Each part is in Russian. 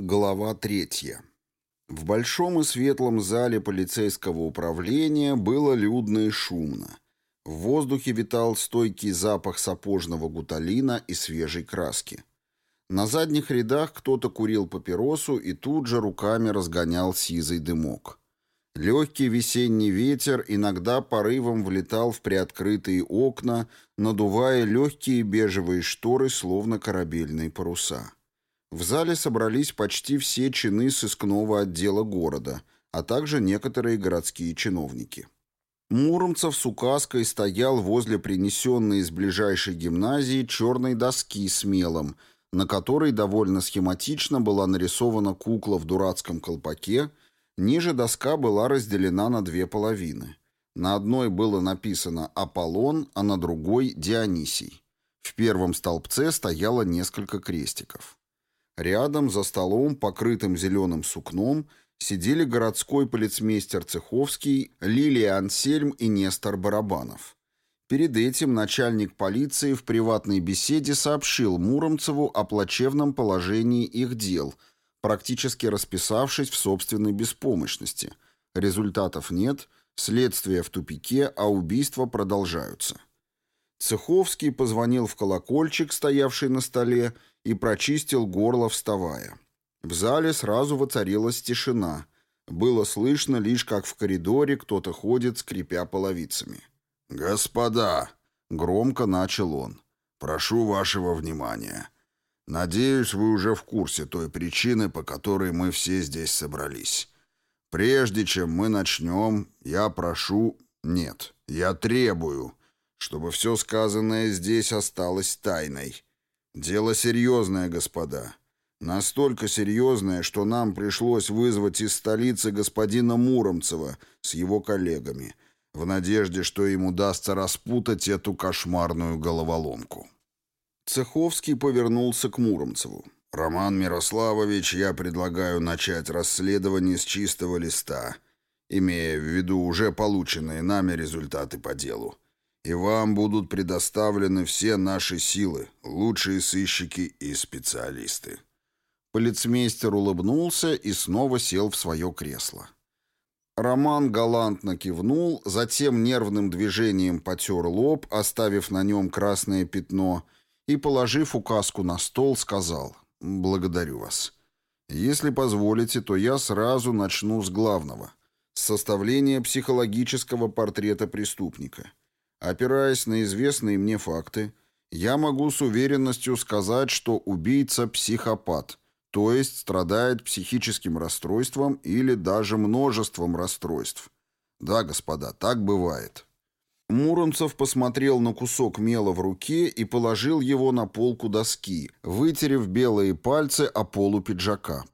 Глава третья. В большом и светлом зале полицейского управления было людно и шумно. В воздухе витал стойкий запах сапожного гуталина и свежей краски. На задних рядах кто-то курил папиросу и тут же руками разгонял сизый дымок. Легкий весенний ветер иногда порывом влетал в приоткрытые окна, надувая легкие бежевые шторы, словно корабельные паруса. В зале собрались почти все чины сыскного отдела города, а также некоторые городские чиновники. Муромцев с указкой стоял возле принесенной из ближайшей гимназии черной доски с мелом, на которой довольно схематично была нарисована кукла в дурацком колпаке, ниже доска была разделена на две половины. На одной было написано «Аполлон», а на другой «Дионисий». В первом столбце стояло несколько крестиков. Рядом, за столом, покрытым зеленым сукном, сидели городской полицмейстер Цеховский, Лилия Ансельм и Нестор Барабанов. Перед этим начальник полиции в приватной беседе сообщил Муромцеву о плачевном положении их дел, практически расписавшись в собственной беспомощности. Результатов нет, следствие в тупике, а убийства продолжаются. Цеховский позвонил в колокольчик, стоявший на столе, и прочистил горло, вставая. В зале сразу воцарилась тишина. Было слышно лишь, как в коридоре кто-то ходит, скрипя половицами. «Господа!» — громко начал он. «Прошу вашего внимания. Надеюсь, вы уже в курсе той причины, по которой мы все здесь собрались. Прежде чем мы начнем, я прошу... Нет, я требую, чтобы все сказанное здесь осталось тайной. Дело серьезное, господа. Настолько серьезное, что нам пришлось вызвать из столицы господина Муромцева с его коллегами, в надежде, что им удастся распутать эту кошмарную головоломку. Цеховский повернулся к Муромцеву. «Роман Мирославович, я предлагаю начать расследование с чистого листа, имея в виду уже полученные нами результаты по делу и вам будут предоставлены все наши силы, лучшие сыщики и специалисты». Полицмейстер улыбнулся и снова сел в свое кресло. Роман галантно кивнул, затем нервным движением потер лоб, оставив на нем красное пятно, и, положив указку на стол, сказал «Благодарю вас. Если позволите, то я сразу начну с главного, с составления психологического портрета преступника». Опираясь на известные мне факты, я могу с уверенностью сказать, что убийца – психопат, то есть страдает психическим расстройством или даже множеством расстройств. Да, господа, так бывает. Муромцев посмотрел на кусок мела в руке и положил его на полку доски, вытерев белые пальцы о полу пиджака.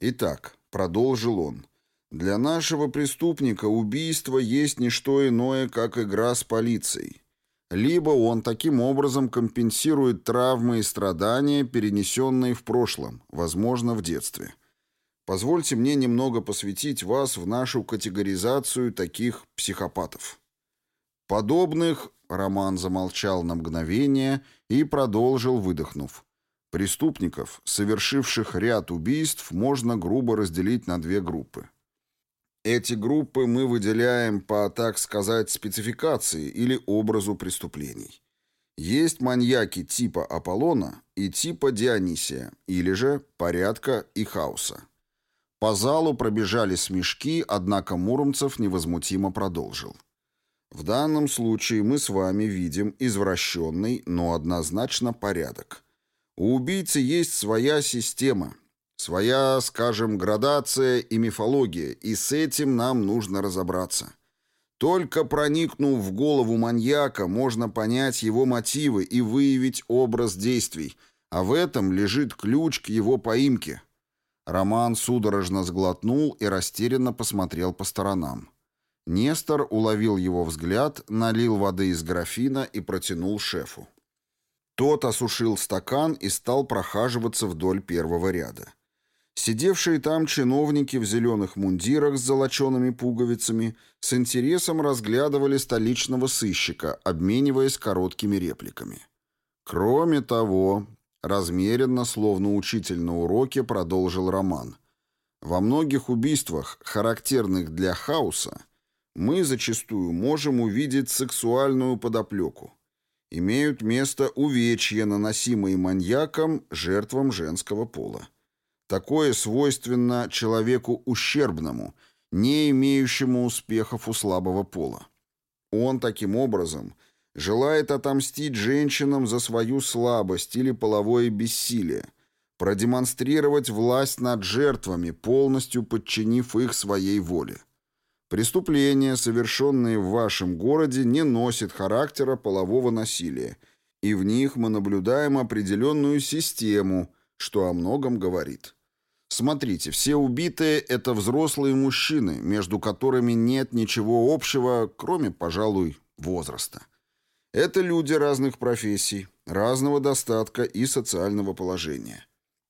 «Итак», — продолжил он, — для нашего преступника убийство есть не что иное, как игра с полицией. Либо он таким образом компенсирует травмы и страдания, перенесенные в прошлом, возможно, в детстве. Позвольте мне немного посвятить вас в нашу категоризацию таких психопатов. Подобных, Роман замолчал на мгновение и продолжил, выдохнув. Преступников, совершивших ряд убийств, можно грубо разделить на две группы. Эти группы мы выделяем по, так сказать, спецификации или образу преступлений. Есть маньяки типа Аполлона и типа Дионисия, или же порядка и хаоса. По залу пробежали смешки, однако Муромцев невозмутимо продолжил. В данном случае мы с вами видим извращенный, но однозначно порядок. У убийцы есть своя система, Своя, скажем, градация и мифология, и с этим нам нужно разобраться. Только проникнув в голову маньяка, можно понять его мотивы и выявить образ действий, а в этом лежит ключ к его поимке. Роман судорожно сглотнул и растерянно посмотрел по сторонам. Нестор уловил его взгляд, налил воды из графина и протянул шефу. Тот осушил стакан и стал прохаживаться вдоль первого ряда. Сидевшие там чиновники в зеленых мундирах с золочеными пуговицами с интересом разглядывали столичного сыщика, обмениваясь короткими репликами. Кроме того, Размеренно, словно учитель на уроке, продолжил Роман. Во многих убийствах, характерных для хаоса, мы зачастую можем увидеть сексуальную подоплеку. Имеют место увечья, наносимые маньяком жертвам женского пола. Такое свойственно человеку ущербному, не имеющему успехов у слабого пола. Он таким образом желает отомстить женщинам за свою слабость или половое бессилие, продемонстрировать власть над жертвами, полностью подчинив их своей воле. Преступления, совершенные в вашем городе, не носят характера полового насилия, и в них мы наблюдаем определенную систему, что о многом говорит. Смотрите, все убитые – это взрослые мужчины, между которыми нет ничего общего, кроме, пожалуй, возраста. Это люди разных профессий, разного достатка и социального положения.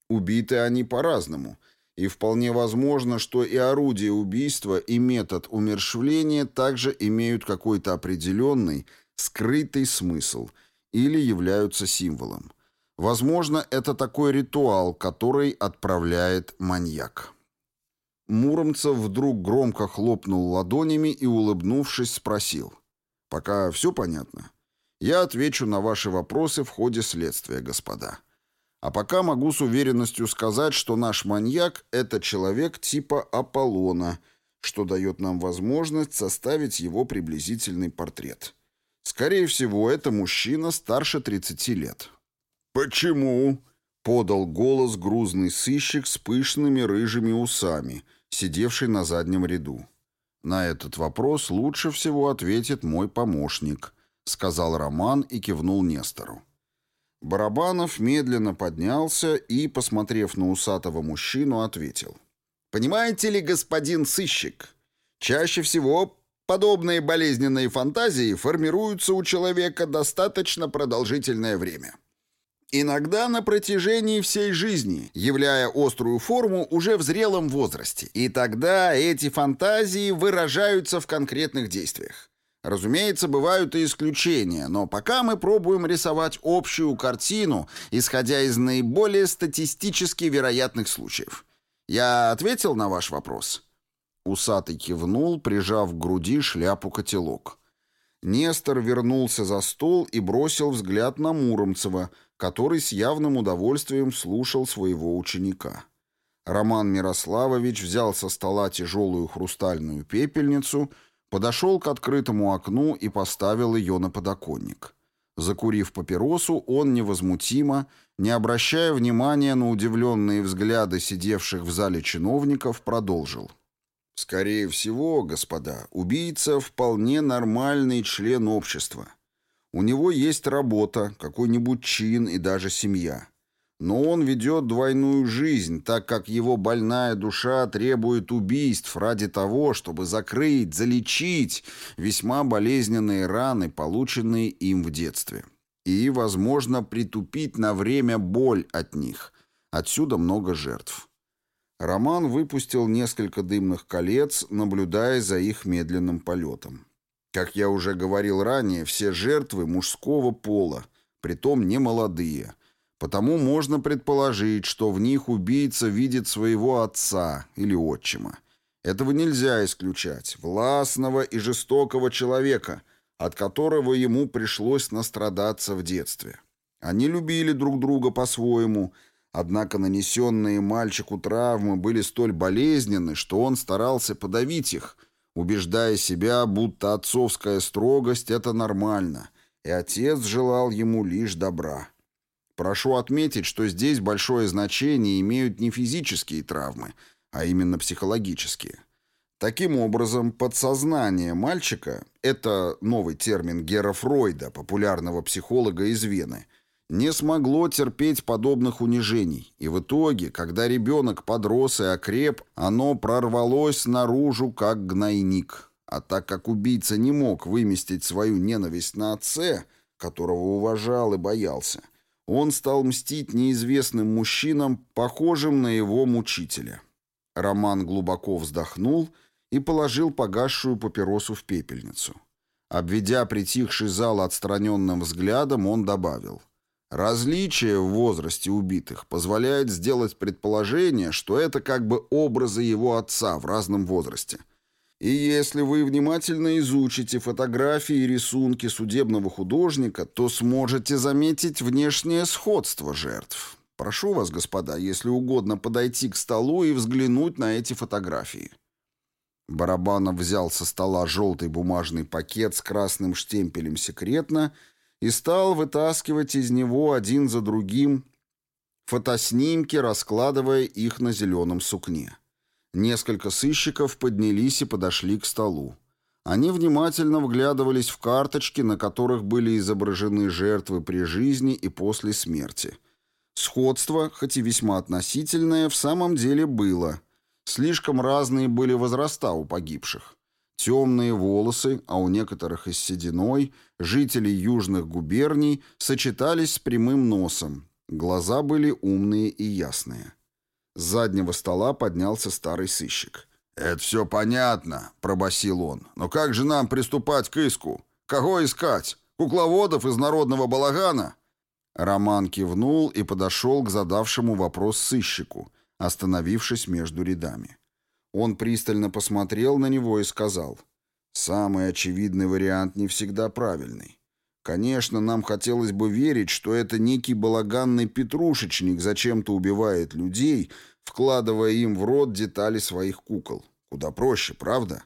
Убиты они по-разному, и вполне возможно, что и орудие убийства, и метод умершвления также имеют какой-то определенный, скрытый смысл или являются символом. Возможно, это такой ритуал, который отправляет маньяк. Муромцев вдруг громко хлопнул ладонями и, улыбнувшись, спросил. «Пока все понятно? Я отвечу на ваши вопросы в ходе следствия, господа. А пока могу с уверенностью сказать, что наш маньяк — это человек типа Аполлона, что дает нам возможность составить его приблизительный портрет. Скорее всего, это мужчина старше 30 лет. «Почему?» — подал голос грузный сыщик с пышными рыжими усами, сидевший на заднем ряду. «На этот вопрос лучше всего ответит мой помощник», — сказал Роман и кивнул Нестору. Барабанов медленно поднялся и, посмотрев на усатого мужчину, ответил. «Понимаете ли, господин сыщик, чаще всего подобные болезненные фантазии формируются у человека достаточно продолжительное время». Иногда на протяжении всей жизни, являя острую форму уже в зрелом возрасте. И тогда эти фантазии выражаются в конкретных действиях. Разумеется, бывают и исключения, но пока мы пробуем рисовать общую картину, исходя из наиболее статистически вероятных случаев. Я ответил на ваш вопрос?» Усатый кивнул, прижав к груди шляпу-котелок. Нестор вернулся за стол и бросил взгляд на Муромцева – который с явным удовольствием слушал своего ученика. Роман Мирославович взял со стола тяжелую хрустальную пепельницу, подошел к открытому окну и поставил ее на подоконник. Закурив папиросу, он невозмутимо, не обращая внимания на удивленные взгляды сидевших в зале чиновников, продолжил. «Скорее всего, господа, убийца вполне нормальный член общества. У него есть работа, какой-нибудь чин и даже семья. Но он ведет двойную жизнь, так как его больная душа требует убийств ради того, чтобы закрыть, залечить весьма болезненные раны, полученные им в детстве. И, возможно, притупить на время боль от них. Отсюда много жертв. Роман выпустил несколько дымных колец, наблюдая за их медленным полетом. Как я уже говорил ранее, все жертвы мужского пола, притом не молодые. Потому можно предположить, что в них убийца видит своего отца или отчима. Этого нельзя исключать. Властного и жестокого человека, от которого ему пришлось настрадаться в детстве. Они любили друг друга по-своему, однако нанесенные мальчику травмы были столь болезненны, что он старался подавить их – убеждая себя, будто отцовская строгость — это нормально, и отец желал ему лишь добра. Прошу отметить, что здесь большое значение имеют не физические травмы, а именно психологические. Таким образом, подсознание мальчика — это новый термин Гера Фройда, популярного психолога из Вены — не смогло терпеть подобных унижений, и в итоге, когда ребенок подрос и окреп, оно прорвалось наружу, как гнойник. А так как убийца не мог выместить свою ненависть на отце, которого уважал и боялся, он стал мстить неизвестным мужчинам, похожим на его мучителя. Роман глубоко вздохнул и положил погасшую папиросу в пепельницу. Обведя притихший зал отстраненным взглядом, он добавил — Различие в возрасте убитых позволяет сделать предположение, что это как бы образы его отца в разном возрасте. И если вы внимательно изучите фотографии и рисунки судебного художника, то сможете заметить внешнее сходство жертв. Прошу вас, господа, если угодно, подойти к столу и взглянуть на эти фотографии. Барабанов взял со стола желтый бумажный пакет с красным штемпелем «Секретно» и стал вытаскивать из него один за другим фотоснимки, раскладывая их на зеленом сукне. Несколько сыщиков поднялись и подошли к столу. Они внимательно вглядывались в карточки, на которых были изображены жертвы при жизни и после смерти. Сходство, хоть и весьма относительное, в самом деле было. Слишком разные были возраста у погибших. Темные волосы, а у некоторых и с сединой, жителей южных губерний, сочетались с прямым носом. Глаза были умные и ясные. С заднего стола поднялся старый сыщик. «Это все понятно», — пробасил он. «Но как же нам приступать к иску? Кого искать? Кукловодов из народного балагана?» Роман кивнул и подошел к задавшему вопрос сыщику, остановившись между рядами. Он пристально посмотрел на него и сказал, «Самый очевидный вариант не всегда правильный. Конечно, нам хотелось бы верить, что это некий балаганный петрушечник зачем-то убивает людей, вкладывая им в рот детали своих кукол. Куда проще, правда?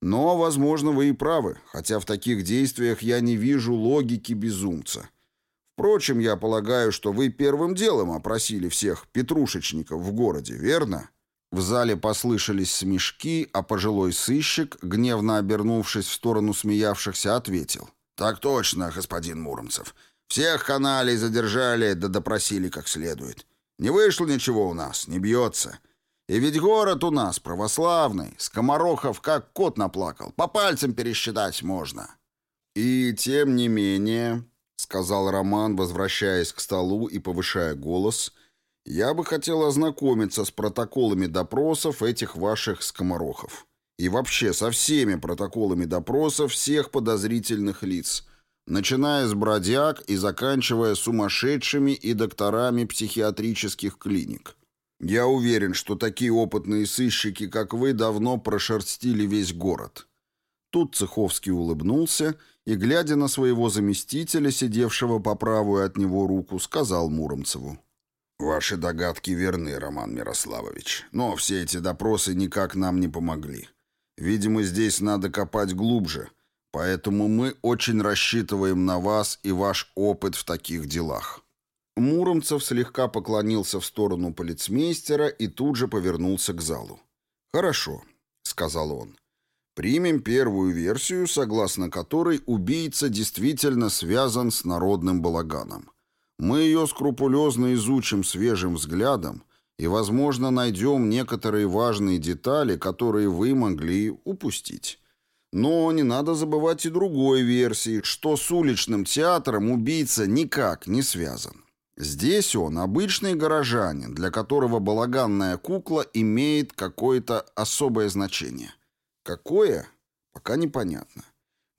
Но, возможно, вы и правы, хотя в таких действиях я не вижу логики безумца. Впрочем, я полагаю, что вы первым делом опросили всех петрушечников в городе, верно?» В зале послышались смешки, а пожилой сыщик, гневно обернувшись в сторону смеявшихся, ответил. «Так точно, господин Муромцев. Всех каналей задержали да допросили как следует. Не вышло ничего у нас, не бьется. И ведь город у нас православный, скоморохов как кот наплакал, по пальцам пересчитать можно». «И тем не менее», — сказал Роман, возвращаясь к столу и повышая голос, — я бы хотел ознакомиться с протоколами допросов этих ваших скоморохов. И вообще со всеми протоколами допросов всех подозрительных лиц, начиная с бродяг и заканчивая сумасшедшими и докторами психиатрических клиник. Я уверен, что такие опытные сыщики, как вы, давно прошерстили весь город». Тут Цеховский улыбнулся и, глядя на своего заместителя, сидевшего по правую от него руку, сказал Муромцеву. «Ваши догадки верны, Роман Мирославович, но все эти допросы никак нам не помогли. Видимо, здесь надо копать глубже, поэтому мы очень рассчитываем на вас и ваш опыт в таких делах». Муромцев слегка поклонился в сторону полицмейстера и тут же повернулся к залу. «Хорошо», — сказал он. «Примем первую версию, согласно которой убийца действительно связан с народным балаганом. Мы ее скрупулезно изучим свежим взглядом и, возможно, найдем некоторые важные детали, которые вы могли упустить. Но не надо забывать и другой версии, что с уличным театром убийца никак не связан. Здесь он обычный горожанин, для которого балаганная кукла имеет какое-то особое значение. Какое? Пока непонятно.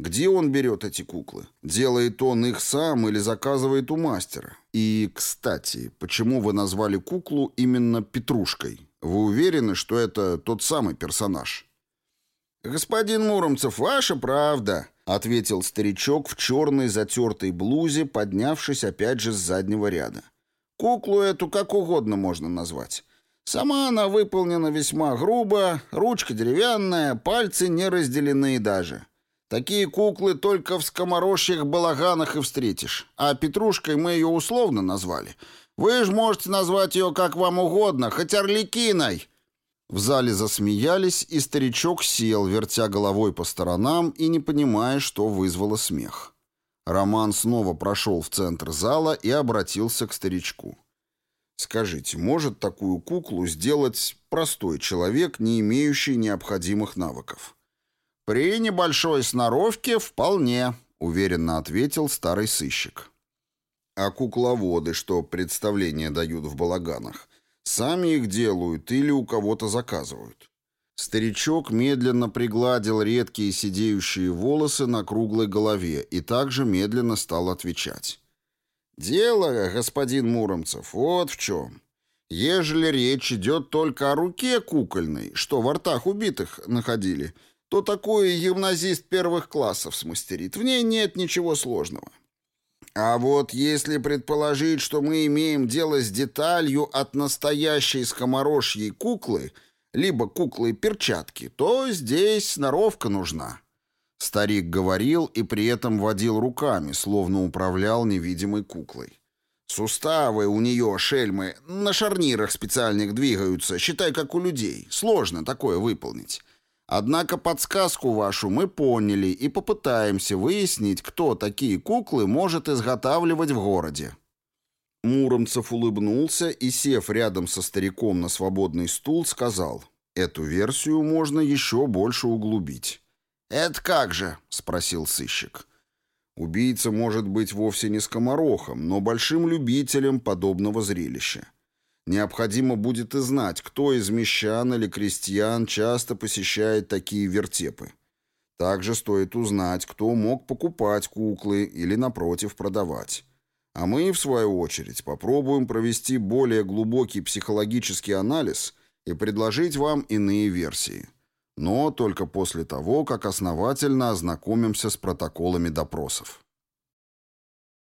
Где он берет эти куклы? Делает он их сам или заказывает у мастера? И, кстати, почему вы назвали куклу именно Петрушкой? Вы уверены, что это тот самый персонаж? «Господин Муромцев, ваша правда», — ответил старичок в черной затертой блузе, поднявшись опять же с заднего ряда. «Куклу эту как угодно можно назвать. Сама она выполнена весьма грубо, ручка деревянная, пальцы не разделены даже». Такие куклы только в скоморожьих балаганах и встретишь. А Петрушкой мы ее условно назвали. Вы же можете назвать ее как вам угодно, хоть Орликиной». В зале засмеялись, и старичок сел, вертя головой по сторонам и не понимая, что вызвало смех. Роман снова прошел в центр зала и обратился к старичку. «Скажите, может такую куклу сделать простой человек, не имеющий необходимых навыков?» «При небольшой сноровке вполне», — уверенно ответил старый сыщик. «А кукловоды, что представления дают в балаганах, сами их делают или у кого-то заказывают?» Старичок медленно пригладил редкие сидеющие волосы на круглой голове и также медленно стал отвечать. Дело, господин Муромцев, вот в чем. Ежели речь идет только о руке кукольной, что во ртах убитых находили, то такое гимназист первых классов смастерит. В ней нет ничего сложного. А вот если предположить, что мы имеем дело с деталью от настоящей скоморожьей куклы, либо куклы-перчатки, то здесь сноровка нужна. Старик говорил и при этом водил руками, словно управлял невидимой куклой. Суставы у нее, шельмы, на шарнирах специальных двигаются, считай, как у людей. Сложно такое выполнить. Однако подсказку вашу мы поняли и попытаемся выяснить, кто такие куклы может изготавливать в городе». Муромцев улыбнулся и, сев рядом со стариком на свободный стул, сказал, «Эту версию можно еще больше углубить». «Это как же?» — спросил сыщик. Убийца может быть вовсе не скоморохом, но большим любителем подобного зрелища. Необходимо будет и знать, кто из мещан или крестьян часто посещает такие вертепы. Также стоит узнать, кто мог покупать куклы или, напротив, продавать. А мы, в свою очередь, попробуем провести более глубокий психологический анализ и предложить вам иные версии. Но только после того, как основательно ознакомимся с протоколами допросов.